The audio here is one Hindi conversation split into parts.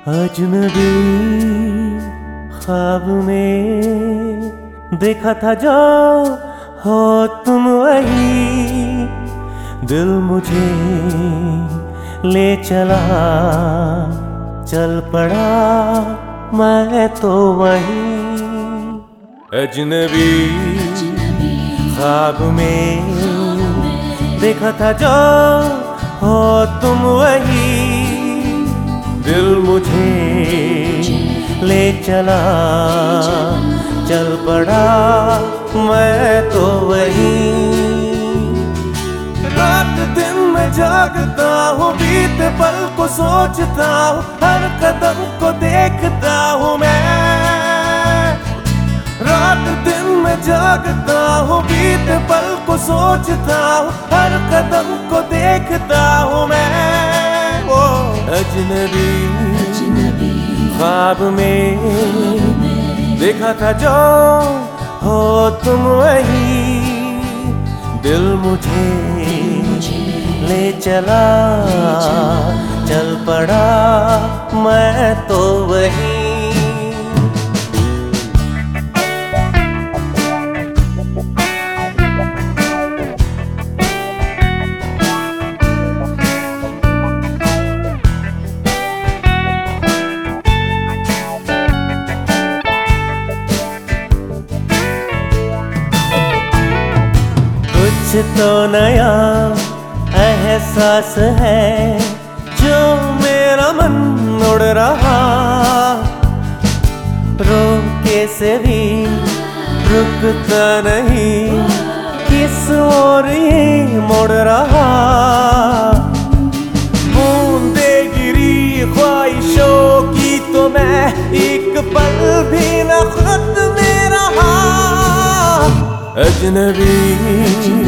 अजनबी ख्वाब में देखा था जो हो तुम वही। दिल मुझे ले चला, चल पड़ा, मैं तो वही। अजनबी ख्वाब में देखा था जो हो तुम वही। दिल मुझे ले चला। चल पड़ा, मैं तो वही। रात दिन में जागता हूँ, बीते पल को सोचता हूँ, हर कदम को देखता हूँ मैं। रात दिन में जागता हूँ, बीते पल को सोचता हूँ, हर कदम को देखता हूँ मैं। अजनबी ख्वाब में देखा था जो हो तुम वही। दिल मुझे ले चला। चल पड़ा मैं तो वही। कुछ तो नया एहसास है जो मेरा मन उड़ रहा। रोके से भी रुकता नहीं, किस ओर ये मुड़ रहा। बूंदे गिरी ख्वाहिशों की तो मैं एक पल भी न खुद में रहा। अजनबी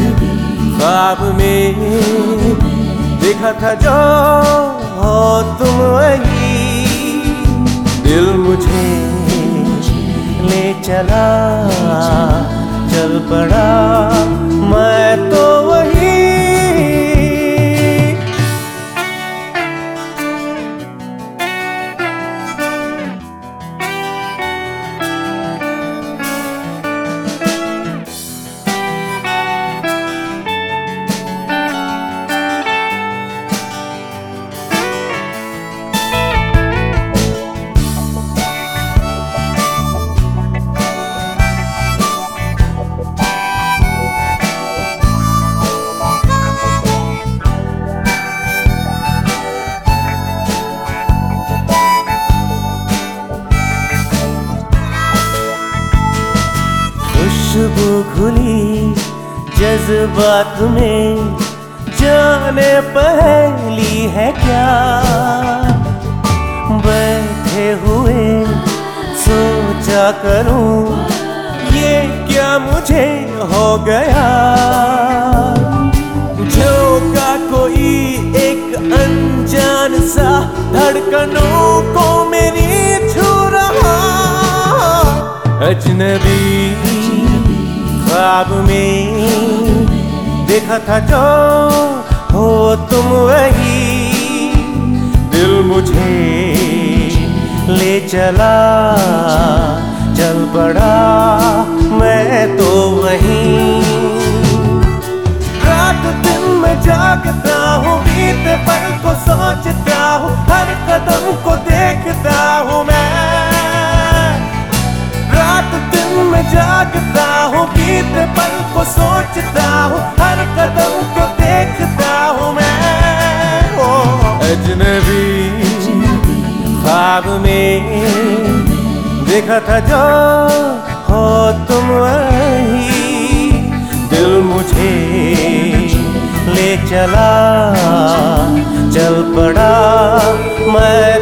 ख्वाब में देखा था जो हो तुम वही। दिल मुझे ले चला चल पड़ा। खुशबू खुली, जज्बात में जाने पहली है क्या? बैठे हुए सोचा करूँ, ये क्या मुझे हो गया? जो का कोई एक अनजान सा धड़कनों को मेरी छू रहा। अजनबी ख्वाब में देखा था जो हो तुम वही। दिल मुझे ले चला, चल पड़ा, मैं तो वही। रात दिन में जागता हूँ, बीते पल को सोचता हूँ, हर कदम को देखता हूँ हूँ पल को सोचता हूँ, हर कदम को देखता हूँ मैं। ओ, अजनबी, ख्वाब में देखा था जो हो तुम वही। दिल मुझे ले चला, चल पड़ा, मैं